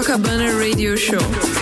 Toco Cabana radio show.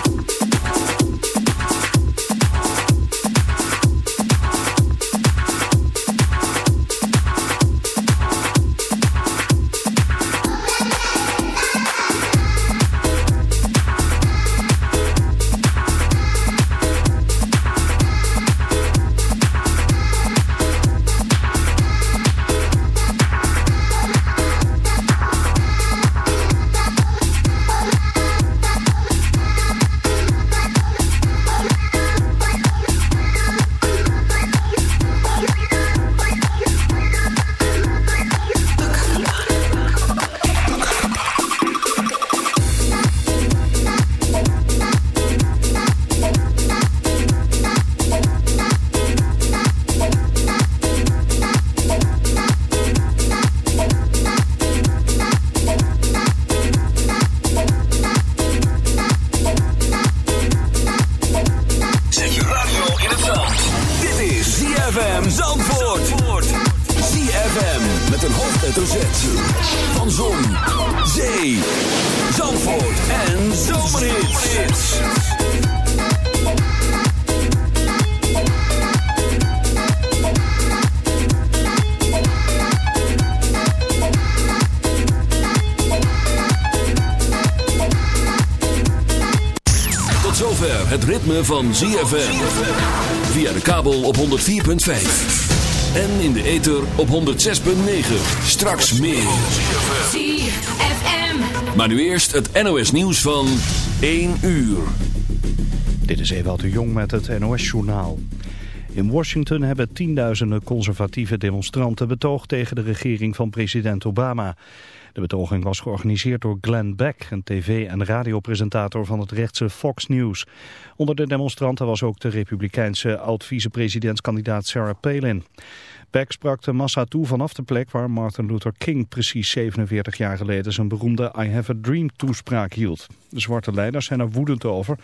ZFM. Via de kabel op 104.5. En in de ether op 106.9. Straks meer. ZFM. Maar nu eerst het NOS nieuws van 1 uur. Dit is Ewout de Jong met het NOS-journaal. In Washington hebben tienduizenden conservatieve demonstranten betoogd tegen de regering van president Obama. De betoging was georganiseerd door Glenn Beck, een tv- en radiopresentator van het rechtse Fox News. Onder de demonstranten was ook de republikeinse oud-vicepresidentskandidaat Sarah Palin. Beck sprak de massa toe vanaf de plek waar Martin Luther King precies 47 jaar geleden zijn beroemde I Have a Dream toespraak hield. De zwarte leiders zijn er woedend over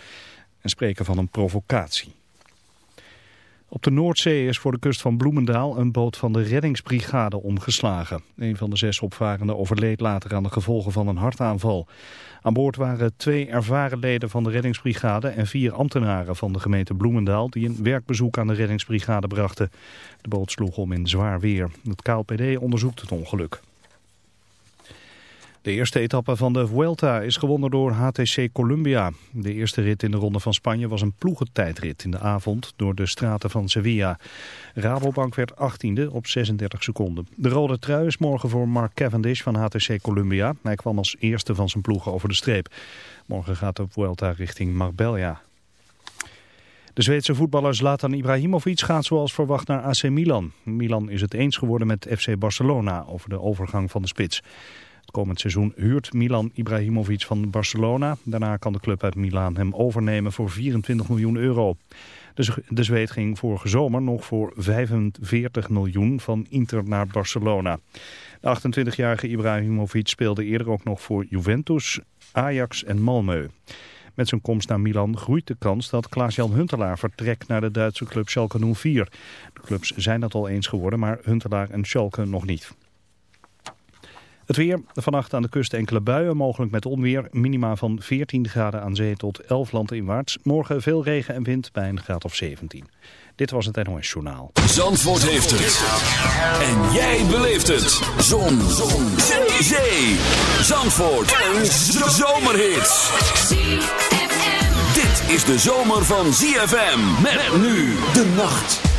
en spreken van een provocatie. Op de Noordzee is voor de kust van Bloemendaal een boot van de reddingsbrigade omgeslagen. Een van de zes opvarenden overleed later aan de gevolgen van een hartaanval. Aan boord waren twee ervaren leden van de reddingsbrigade en vier ambtenaren van de gemeente Bloemendaal die een werkbezoek aan de reddingsbrigade brachten. De boot sloeg om in zwaar weer. Het KLPD onderzoekt het ongeluk. De eerste etappe van de Vuelta is gewonnen door HTC Columbia. De eerste rit in de Ronde van Spanje was een ploegentijdrit in de avond door de straten van Sevilla. Rabobank werd 18e op 36 seconden. De rode trui is morgen voor Mark Cavendish van HTC Columbia. Hij kwam als eerste van zijn ploegen over de streep. Morgen gaat de Vuelta richting Marbella. De Zweedse voetballer Zlatan Ibrahimovic gaat zoals verwacht naar AC Milan. Milan is het eens geworden met FC Barcelona over de overgang van de spits. Het komend seizoen huurt Milan Ibrahimovic van Barcelona. Daarna kan de club uit Milaan hem overnemen voor 24 miljoen euro. De, Zweed ging vorige zomer nog voor 45 miljoen van Inter naar Barcelona. De 28-jarige Ibrahimovic speelde eerder ook nog voor Juventus, Ajax en Malmö. Met zijn komst naar Milan groeit de kans dat Klaas-Jan Huntelaar vertrekt naar de Duitse club Schalke 04. De clubs zijn dat al eens geworden, maar Huntelaar en Schalke nog niet. Het weer, vannacht aan de kust enkele buien, mogelijk met onweer. Minima van 14 graden aan zee tot 11 landinwaarts. Morgen veel regen en wind bij een graad of 17. Dit was het NOS Journaal. Zandvoort heeft het. En jij beleeft het. Zon. Zon. Zee. Zandvoort. Een zomerhit. Dit is de zomer van ZFM. Met nu de nacht.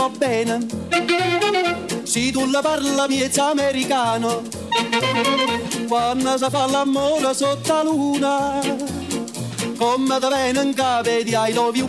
Va bene. Se tu la parla miezza americano, quando si fa l'amore sotto la luna, come da bene in capo di I love you.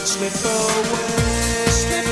could slip away.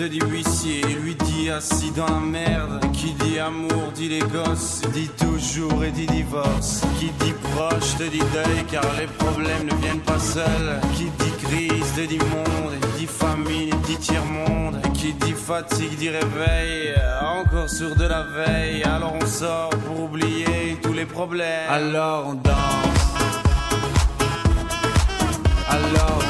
Dette te dit huissier Lui dit assis dans la merde. Qui dit amour dit les gosses Dit toujours et dit divorce. Qui dit proche te dit deuil Car les problèmes ne viennent pas seuls. Qui dit crise te dit monde Dit famine dit tiers-monde. Qui dit fatigue dit réveil Encore sur de la veille. Alors on sort pour oublier tous les problèmes. Alors on danse. Alors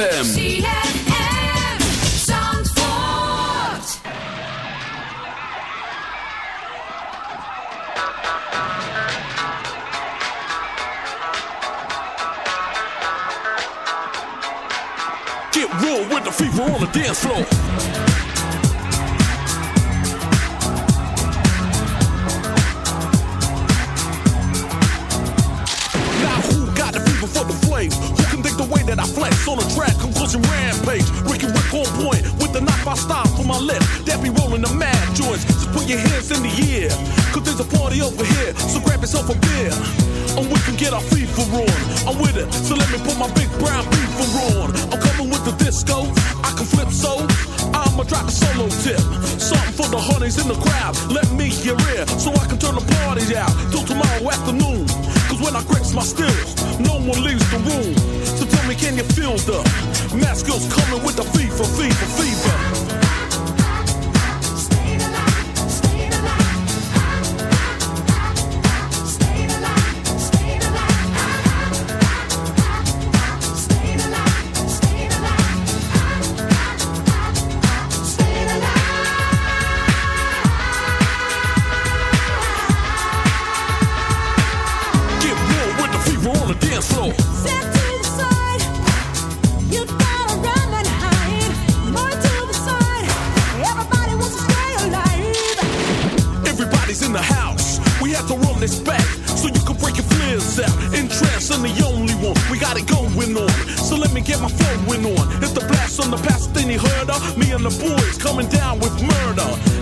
ZFM. Back so you can break your flares out. In trance, I'm the only one. We got it going on. So let me get my flowing on. It's the blast on the past thing you heard of. Me and the boys coming down with murder.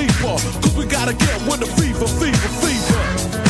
Deeper, cause we gotta get with the fever, fever, fever.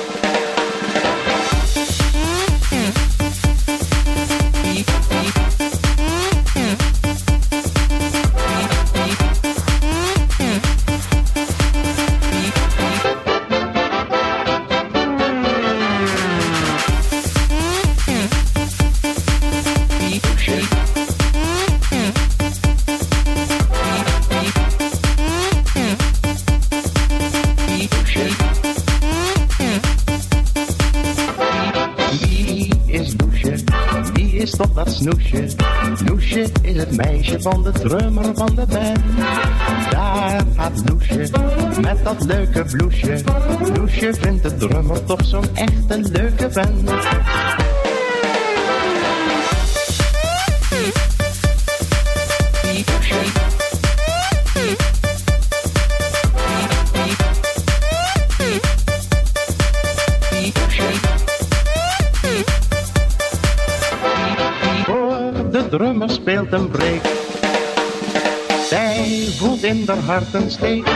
Toch zo'n echt een leuke vent. Voor de drummer speelt een break. Zij voelt in haar hart een steek.